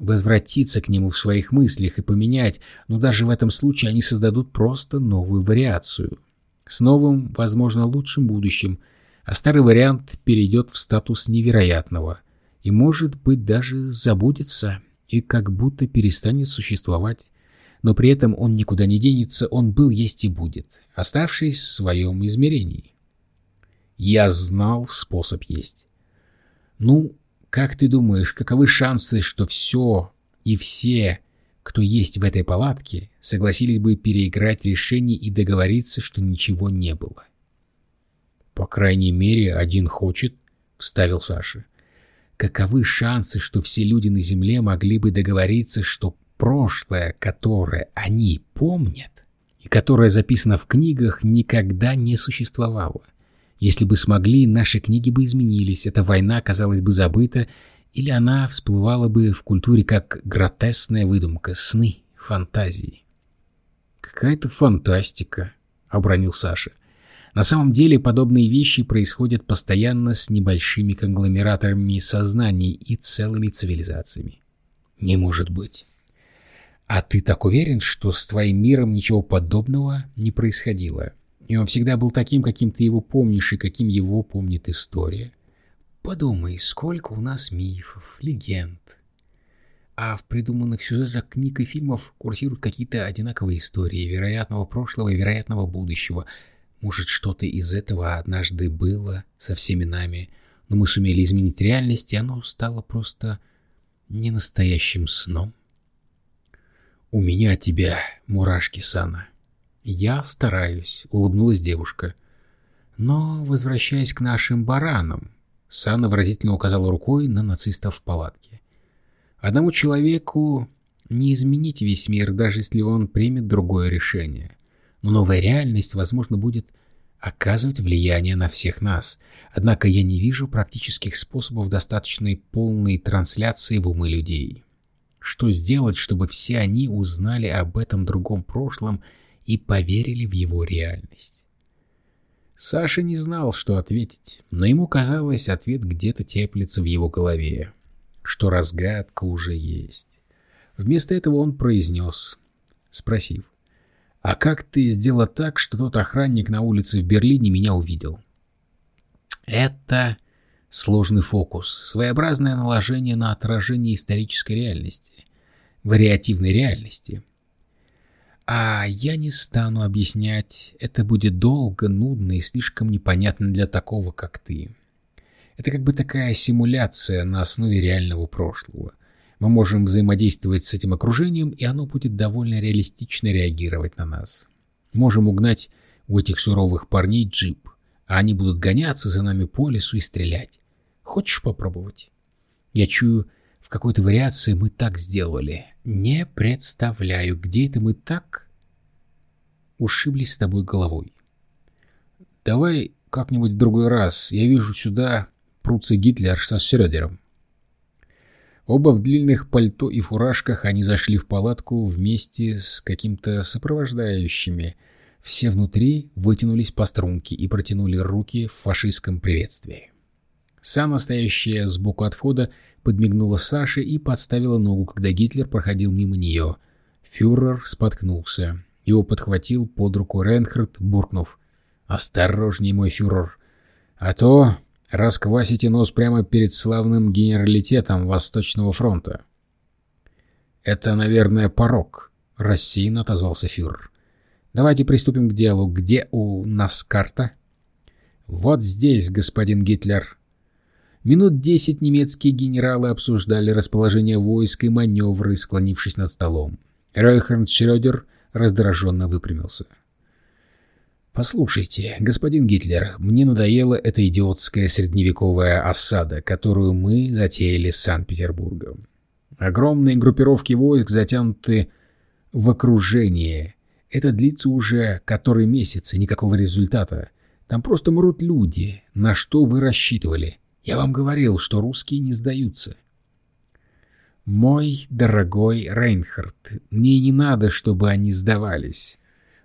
Speaker 1: возвратиться к нему в своих мыслях и поменять, но даже в этом случае они создадут просто новую вариацию. С новым, возможно, лучшим будущим, а старый вариант перейдет в статус невероятного и, может быть, даже забудется и как будто перестанет существовать. Но при этом он никуда не денется, он был, есть и будет, оставшись в своем измерении. Я знал способ есть. Ну, как ты думаешь, каковы шансы, что все и все, кто есть в этой палатке, согласились бы переиграть решение и договориться, что ничего не было? По крайней мере, один хочет, — вставил Саша каковы шансы, что все люди на Земле могли бы договориться, что прошлое, которое они помнят, и которое записано в книгах, никогда не существовало. Если бы смогли, наши книги бы изменились, эта война оказалась бы забыта, или она всплывала бы в культуре как гротесная выдумка, сны, фантазии. «Какая-то фантастика», — обронил Саша. На самом деле подобные вещи происходят постоянно с небольшими конгломератами сознаний и целыми цивилизациями. Не может быть. А ты так уверен, что с твоим миром ничего подобного не происходило? И он всегда был таким, каким ты его помнишь и каким его помнит история? Подумай, сколько у нас мифов, легенд. А в придуманных сюжетах книг и фильмов курсируют какие-то одинаковые истории вероятного прошлого и вероятного будущего — может, что-то из этого однажды было со всеми нами, но мы сумели изменить реальность, и оно стало просто ненастоящим сном. «У меня от тебя мурашки, Сана». «Я стараюсь», — улыбнулась девушка. «Но, возвращаясь к нашим баранам», — Сана выразительно указала рукой на нацистов в палатке. «Одному человеку не изменить весь мир, даже если он примет другое решение но новая реальность, возможно, будет оказывать влияние на всех нас. Однако я не вижу практических способов достаточной полной трансляции в умы людей. Что сделать, чтобы все они узнали об этом другом прошлом и поверили в его реальность? Саша не знал, что ответить, но ему казалось, ответ где-то теплится в его голове, что разгадка уже есть. Вместо этого он произнес, спросив, «А как ты сделал так, что тот охранник на улице в Берлине меня увидел?» Это сложный фокус, своеобразное наложение на отражение исторической реальности, вариативной реальности. А я не стану объяснять, это будет долго, нудно и слишком непонятно для такого, как ты. Это как бы такая симуляция на основе реального прошлого. Мы можем взаимодействовать с этим окружением, и оно будет довольно реалистично реагировать на нас. Можем угнать у этих суровых парней джип, а они будут гоняться за нами по лесу и стрелять. Хочешь попробовать? Я чую, какой-то вариации мы так сделали. Не представляю, где это мы так ушиблись с тобой головой. Давай как-нибудь в другой раз. Я вижу сюда прутся Гитлер со Шрёдером. Оба в длинных пальто и фуражках они зашли в палатку вместе с каким-то сопровождающими. Все внутри вытянулись по струнке и протянули руки в фашистском приветствии. Сама стоящая сбоку от входа подмигнула Саше и подставила ногу, когда Гитлер проходил мимо нее. Фюрер споткнулся. Его подхватил под руку Ренхард, буркнув. «Осторожней, мой фюрер, а то расквасите нос прямо перед славным генералитетом Восточного фронта». «Это, наверное, порог», — рассеянно отозвался фюрер. «Давайте приступим к делу. Где у нас карта?» «Вот здесь, господин Гитлер», Минут десять немецкие генералы обсуждали расположение войск и маневры, склонившись над столом. Рейхард Шрёдер раздраженно выпрямился. «Послушайте, господин Гитлер, мне надоела эта идиотская средневековая осада, которую мы затеяли с Санкт-Петербургом. Огромные группировки войск затянуты в окружение. Это длится уже который месяц, и никакого результата. Там просто мрут люди. На что вы рассчитывали? Я вам говорил, что русские не сдаются. Мой дорогой Рейнхард, мне не надо, чтобы они сдавались.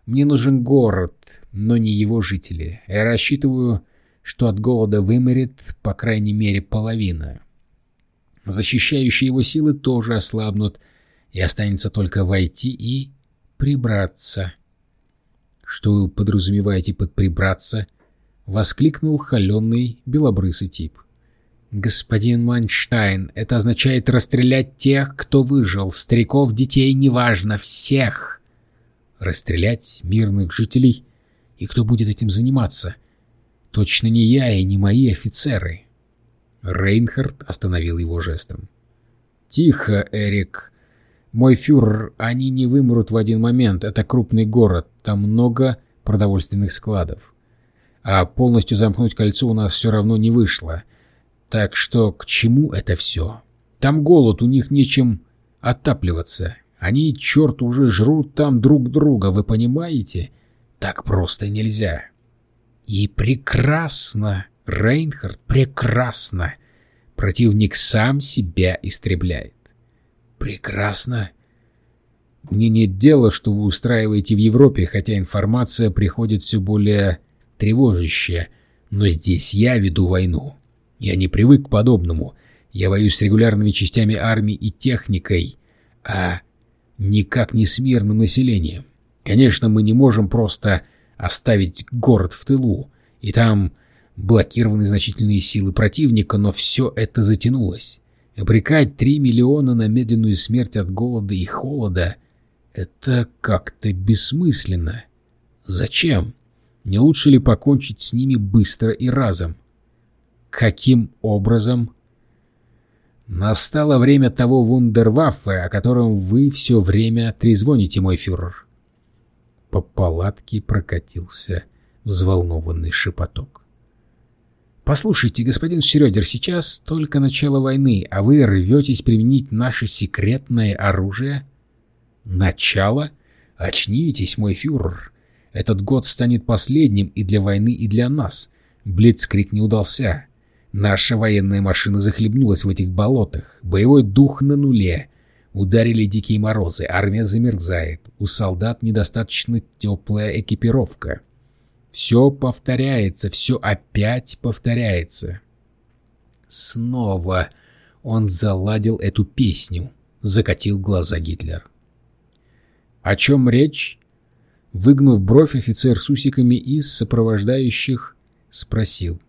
Speaker 1: Мне нужен город, но не его жители. Я рассчитываю, что от голода вымерет по крайней мере половина. Защищающие его силы тоже ослабнут, и останется только войти и прибраться. Что вы подразумеваете под «прибраться»? — воскликнул холеный белобрысый тип. «Господин Манштайн, это означает расстрелять тех, кто выжил, стариков, детей, неважно, всех!» «Расстрелять мирных жителей? И кто будет этим заниматься? Точно не я и не мои офицеры!» Рейнхард остановил его жестом. «Тихо, Эрик. Мой фюрер, они не вымрут в один момент. Это крупный город, там много продовольственных складов. А полностью замкнуть кольцо у нас все равно не вышло». Так что к чему это все? Там голод, у них нечем отапливаться. Они, черт, уже жрут там друг друга, вы понимаете? Так просто нельзя. И прекрасно, Рейнхард, прекрасно. Противник сам себя истребляет. Прекрасно. Мне нет дела, что вы устраиваете в Европе, хотя информация приходит все более тревожащая, но здесь я веду войну. Я не привык к подобному. Я воюсь с регулярными частями армии и техникой, а никак не с мирным населением. Конечно, мы не можем просто оставить город в тылу, и там блокированы значительные силы противника, но все это затянулось. Обрекать три миллиона на медленную смерть от голода и холода — это как-то бессмысленно. Зачем? Не лучше ли покончить с ними быстро и разом? Каким образом? Настало время того вундерваффе, о котором вы все время трезвоните, мой фюрер. По палатке прокатился взволнованный шепоток. «Послушайте, господин Шрёдер, сейчас только начало войны, а вы рветесь применить наше секретное оружие?» «Начало? Очнитесь, мой фюрер. Этот год станет последним и для войны, и для нас. Блицкрик не удался. Наша военная машина захлебнулась в этих болотах. Боевой дух на нуле. Ударили дикие морозы, армия замерзает. У солдат недостаточно теплая экипировка. Все повторяется, все опять повторяется. Снова он заладил эту песню, закатил глаза Гитлер. О чем речь? Выгнув бровь, офицер с усиками из сопровождающих спросил.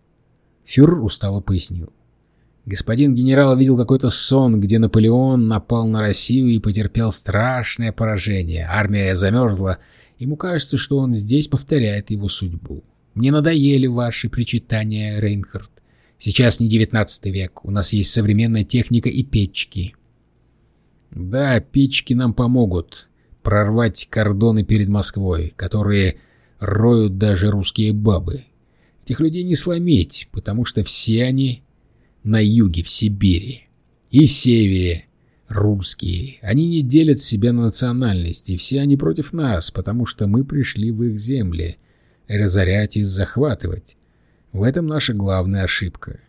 Speaker 1: Фюрер устало пояснил. Господин генерал видел какой-то сон, где Наполеон напал на Россию и потерпел страшное поражение. Армия замерзла. Ему кажется, что он здесь повторяет его судьбу. Мне надоели ваши причитания, Рейнхард. Сейчас не девятнадцатый век. У нас есть современная техника и печки. Да, печки нам помогут прорвать кордоны перед Москвой, которые роют даже русские бабы. Этих людей не сломить, потому что все они на юге, в Сибири. И севере русские. Они не делят себя на национальности, все они против нас, потому что мы пришли в их земли. Разорять и захватывать. В этом наша главная ошибка.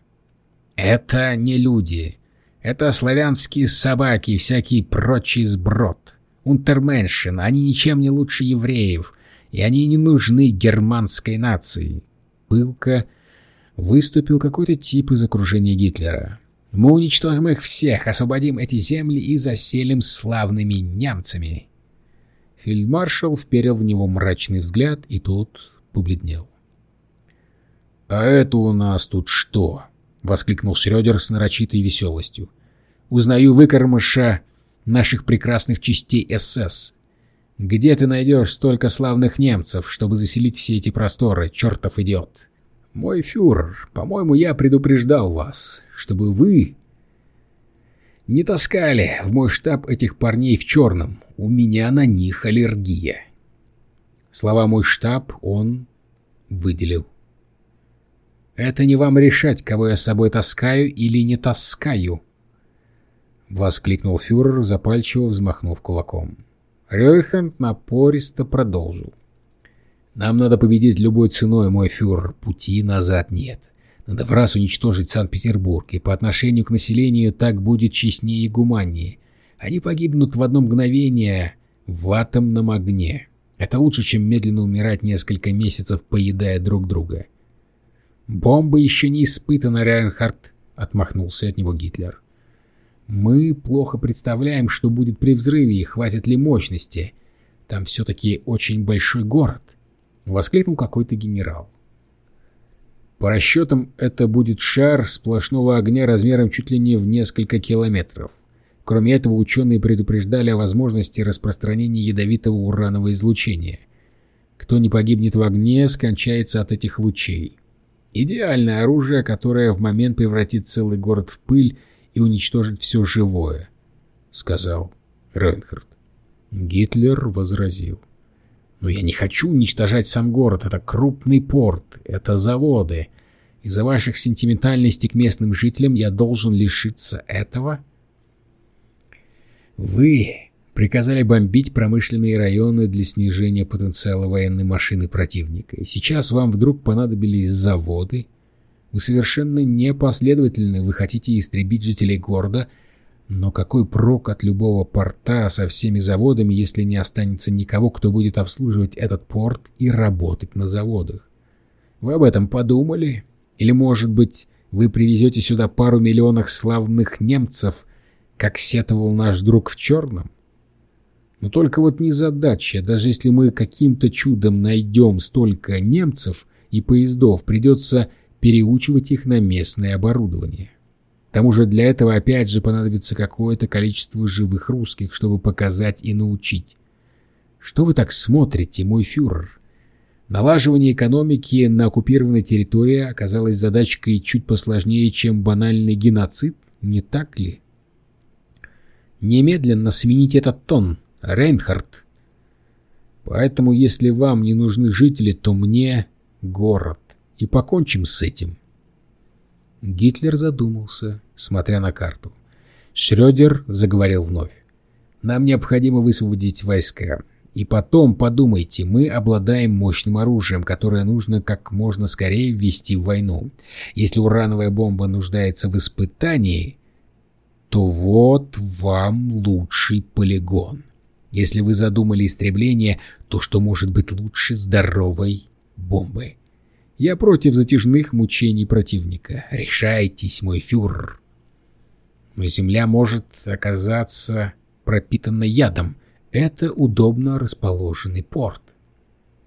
Speaker 1: Это не люди. Это славянские собаки и всякий прочий сброд. Унтерменшин, они ничем не лучше евреев, и они не нужны германской нации пылко выступил какой-то тип из окружения Гитлера. «Мы уничтожим их всех, освободим эти земли и заселим славными немцами!» Фельдмаршал вперил в него мрачный взгляд, и тот побледнел. «А это у нас тут что?» — воскликнул Шрёдер с нарочитой веселостью. «Узнаю выкормыша наших прекрасных частей СС. Где ты найдешь столько славных немцев, чтобы заселить все эти просторы, чертов идиот? Мой фюрер, по-моему, я предупреждал вас, чтобы вы не таскали в мой штаб этих парней в черном. У меня на них аллергия. Слова «мой штаб» он выделил. «Это не вам решать, кого я с собой таскаю или не таскаю», — воскликнул фюрер, запальчиво взмахнув кулаком. Рёйханд напористо продолжил. «Нам надо победить любой ценой, мой фюрер. Пути назад нет. Надо в раз уничтожить Санкт-Петербург, и по отношению к населению так будет честнее и гуманнее. Они погибнут в одно мгновение в атомном огне. Это лучше, чем медленно умирать несколько месяцев, поедая друг друга». «Бомба еще не испытана, Рейнхард», — отмахнулся от него Гитлер. Мы плохо представляем, что будет при взрыве и хватит ли мощности. Там все-таки очень большой город. Воскликнул какой-то генерал. По расчетам, это будет шар сплошного огня размером чуть ли не в несколько километров. Кроме этого, ученые предупреждали о возможности распространения ядовитого уранового излучения. Кто не погибнет в огне, скончается от этих лучей. Идеальное оружие, которое в момент превратит целый город в пыль и уничтожить все живое, — сказал Рейнхард. Гитлер возразил. «Но я не хочу уничтожать сам город. Это крупный порт, это заводы. Из-за ваших сентиментальностей к местным жителям я должен лишиться этого?» «Вы приказали бомбить промышленные районы для снижения потенциала военной машины противника, и сейчас вам вдруг понадобились заводы, вы совершенно непоследовательны, вы хотите истребить жителей города, но какой прок от любого порта со всеми заводами, если не останется никого, кто будет обслуживать этот порт и работать на заводах? Вы об этом подумали? Или, может быть, вы привезете сюда пару миллионов славных немцев, как сетовал наш друг в черном? Но только вот не задача, даже если мы каким-то чудом найдем столько немцев и поездов, придется переучивать их на местное оборудование. К тому же для этого опять же понадобится какое-то количество живых русских, чтобы показать и научить. Что вы так смотрите, мой фюрер? Налаживание экономики на оккупированной территории оказалось задачкой чуть посложнее, чем банальный геноцид, не так ли? Немедленно сменить этот тон, Рейнхард. Поэтому, если вам не нужны жители, то мне город и покончим с этим. Гитлер задумался, смотря на карту. Шрёдер заговорил вновь. «Нам необходимо высвободить войска. И потом подумайте, мы обладаем мощным оружием, которое нужно как можно скорее ввести в войну. Если урановая бомба нуждается в испытании, то вот вам лучший полигон. Если вы задумали истребление, то что может быть лучше здоровой бомбы. Я против затяжных мучений противника. Решайтесь, мой фюрер. Но земля может оказаться пропитанной ядом. Это удобно расположенный порт.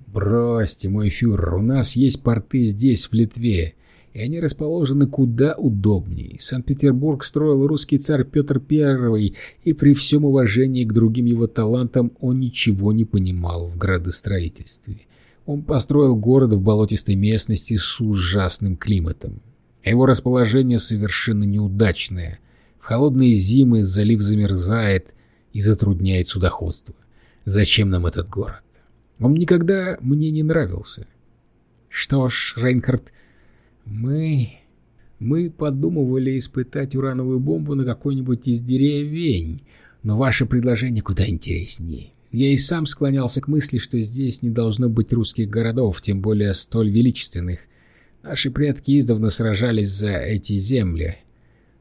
Speaker 1: Бросьте, мой фюрер, у нас есть порты здесь, в Литве, и они расположены куда удобней. Санкт-Петербург строил русский царь Петр I, и при всем уважении к другим его талантам он ничего не понимал в градостроительстве. Он построил город в болотистой местности с ужасным климатом. Его расположение совершенно неудачное. В холодные зимы залив замерзает и затрудняет судоходство. Зачем нам этот город? Он никогда мне не нравился. Что ж, Рейнхард, мы... Мы подумывали испытать урановую бомбу на какой-нибудь из деревень, но ваше предложение куда интереснее. Я и сам склонялся к мысли, что здесь не должно быть русских городов, тем более столь величественных. Наши предки издавна сражались за эти земли.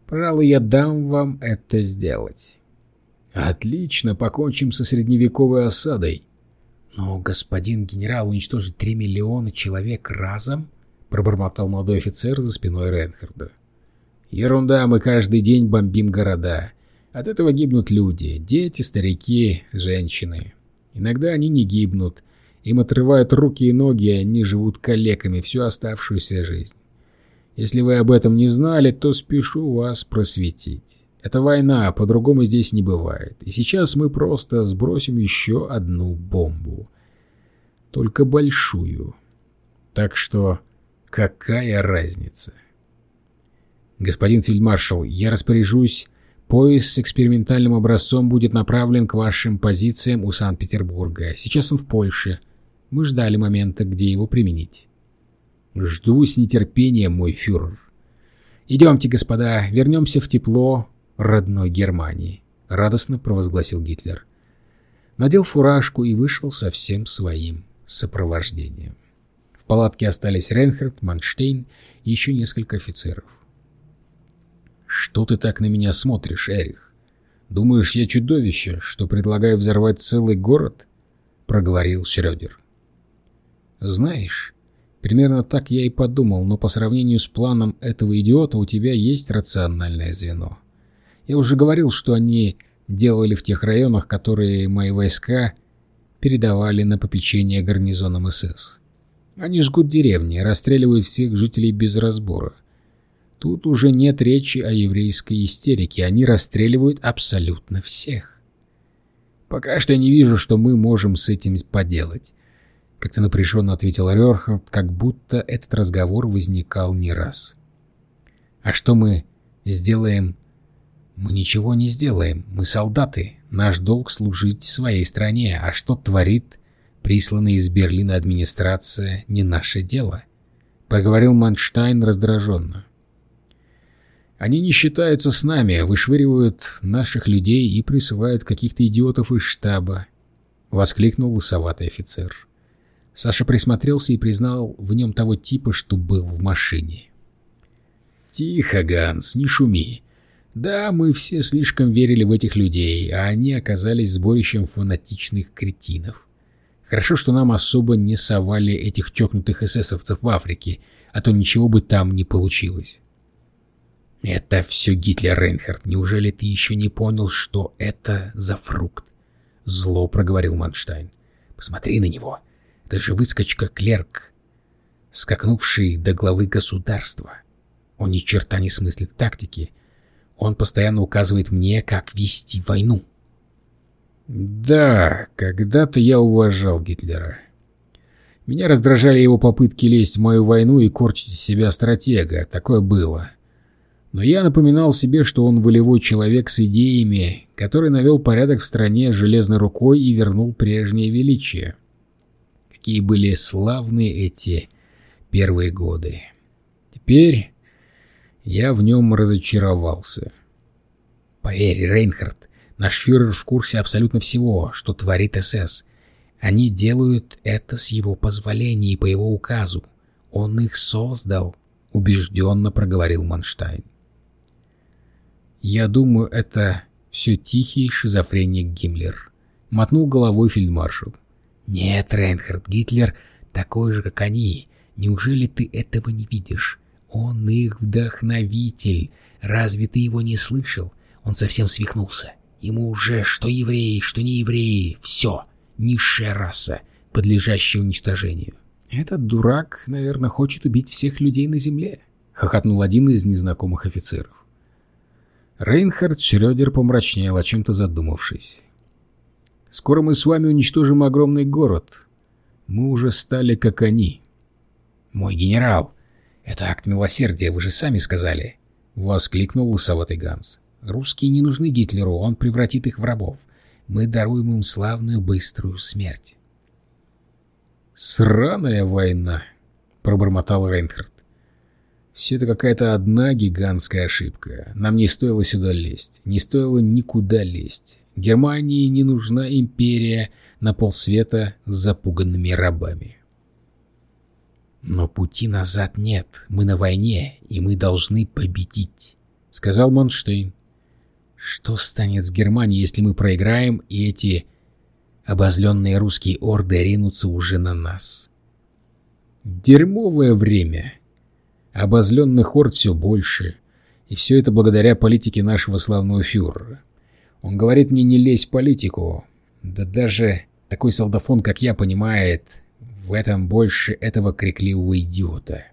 Speaker 1: Пожалуй, я дам вам это сделать. Отлично, покончим со средневековой осадой. Но, господин генерал, уничтожить три миллиона человек разом? — пробормотал молодой офицер за спиной Ренхарда. «Ерунда, мы каждый день бомбим города. От этого гибнут люди, дети, старики, женщины. Иногда они не гибнут. Им отрывают руки и ноги, и они живут калеками всю оставшуюся жизнь. Если вы об этом не знали, то спешу вас просветить. Это война, по-другому здесь не бывает. И сейчас мы просто сбросим еще одну бомбу. Только большую. Так что Какая разница? Господин фельдмаршал, я распоряжусь. Поезд с экспериментальным образцом будет направлен к вашим позициям у Санкт-Петербурга. Сейчас он в Польше. Мы ждали момента, где его применить. Жду с нетерпением, мой фюрер. Идемте, господа, вернемся в тепло родной Германии, радостно провозгласил Гитлер. Надел фуражку и вышел со всем своим сопровождением. В палатке остались Рейнхард, Манштейн и еще несколько офицеров. «Что ты так на меня смотришь, Эрих? Думаешь, я чудовище, что предлагаю взорвать целый город?» — проговорил Шрёдер. «Знаешь, примерно так я и подумал, но по сравнению с планом этого идиота у тебя есть рациональное звено. Я уже говорил, что они делали в тех районах, которые мои войска передавали на попечение гарнизонам СС. Они жгут деревни, расстреливают всех жителей без разбора. Тут уже нет речи о еврейской истерике, они расстреливают абсолютно всех. Пока что я не вижу, что мы можем с этим поделать. Как-то напряженно ответил Рерхард, как будто этот разговор возникал не раз. А что мы сделаем? Мы ничего не сделаем. Мы солдаты. Наш долг служить своей стране. А что творит Присланная из Берлина администрация не наше дело, — проговорил Манштайн раздраженно. Они не считаются с нами, вышвыривают наших людей и присылают каких-то идиотов из штаба, — воскликнул лысоватый офицер. Саша присмотрелся и признал в нем того типа, что был в машине. «Тихо, Ганс, не шуми. Да, мы все слишком верили в этих людей, а они оказались сборищем фанатичных кретинов. Хорошо, что нам особо не совали этих чокнутых эсэсовцев в Африке, а то ничего бы там не получилось. Это все Гитлер, Рейнхард. Неужели ты еще не понял, что это за фрукт? Зло проговорил Манштайн. Посмотри на него. Это же выскочка-клерк, скакнувший до главы государства. Он ни черта не смыслит тактики. Он постоянно указывает мне, как вести войну. Да, когда-то я уважал Гитлера. Меня раздражали его попытки лезть в мою войну и корчить из себя стратега. Такое было. Но я напоминал себе, что он волевой человек с идеями, который навел порядок в стране железной рукой и вернул прежнее величие. Какие были славные эти первые годы. Теперь я в нем разочаровался. Поверь, Рейнхард, Наш фюрер в курсе абсолютно всего, что творит СС. Они делают это с его позволения и по его указу. Он их создал, убежденно проговорил Манштайн. Я думаю, это все тихий шизофреник Гиммлер. Мотнул головой фельдмаршал. Нет, Рейнхард, Гитлер такой же, как они. Неужели ты этого не видишь? Он их вдохновитель. Разве ты его не слышал? Он совсем свихнулся. Ему уже что евреи, что не евреи, все, низшая раса, подлежащая уничтожению. Этот дурак, наверное, хочет убить всех людей на земле, хохотнул один из незнакомых офицеров. Рейнхард Шрёдер помрачнел, о чем-то задумавшись. «Скоро мы с вами уничтожим огромный город. Мы уже стали как они». «Мой генерал, это акт милосердия, вы же сами сказали», — воскликнул лысоватый Ганс. «Русские не нужны Гитлеру, он превратит их в рабов. Мы даруем им славную быструю смерть».
Speaker 2: «Сраная война», — пробормотал Рейнхард. «Все это какая-то одна гигантская ошибка. Нам не стоило сюда лезть, не стоило никуда лезть. Германии не нужна империя на полсвета с запуганными рабами».
Speaker 1: «Но пути назад нет. Мы на войне, и мы должны победить», — сказал Манштейн. «Что станет с Германией, если мы проиграем, и эти обозленные русские орды ринутся уже на нас?»
Speaker 2: «Дерьмовое время. Обозленных орд все больше, и все это благодаря политике нашего славного фюрера. Он говорит мне не лезь в политику, да даже такой солдафон, как я, понимает, в этом больше этого крикливого идиота.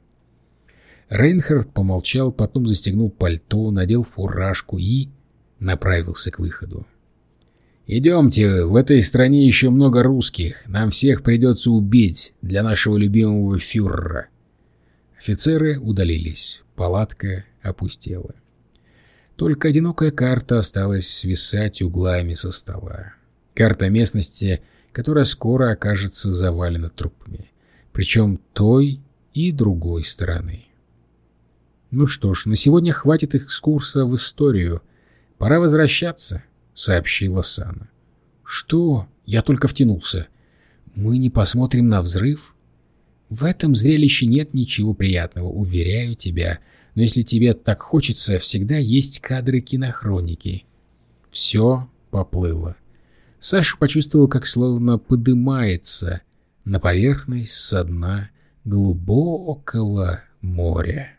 Speaker 2: Рейнхард помолчал, потом застегнул пальто, надел фуражку и направился к выходу. «Идемте, в этой стране еще много русских, нам всех придется убить для нашего любимого фюрера». Офицеры удалились, палатка опустела. Только одинокая карта осталась свисать углами со стола. Карта местности — которая скоро окажется завалена трупами, причем той и другой стороны. «Ну что ж, на сегодня хватит экскурса в историю. Пора возвращаться», — сообщила Сана. «Что? Я только втянулся. Мы не посмотрим на взрыв?» «В этом зрелище нет ничего приятного, уверяю тебя. Но если тебе так хочется, всегда есть кадры кинохроники». Все поплыло. Саша почувствовал, как словно подымается на поверхность со дна глубокого моря.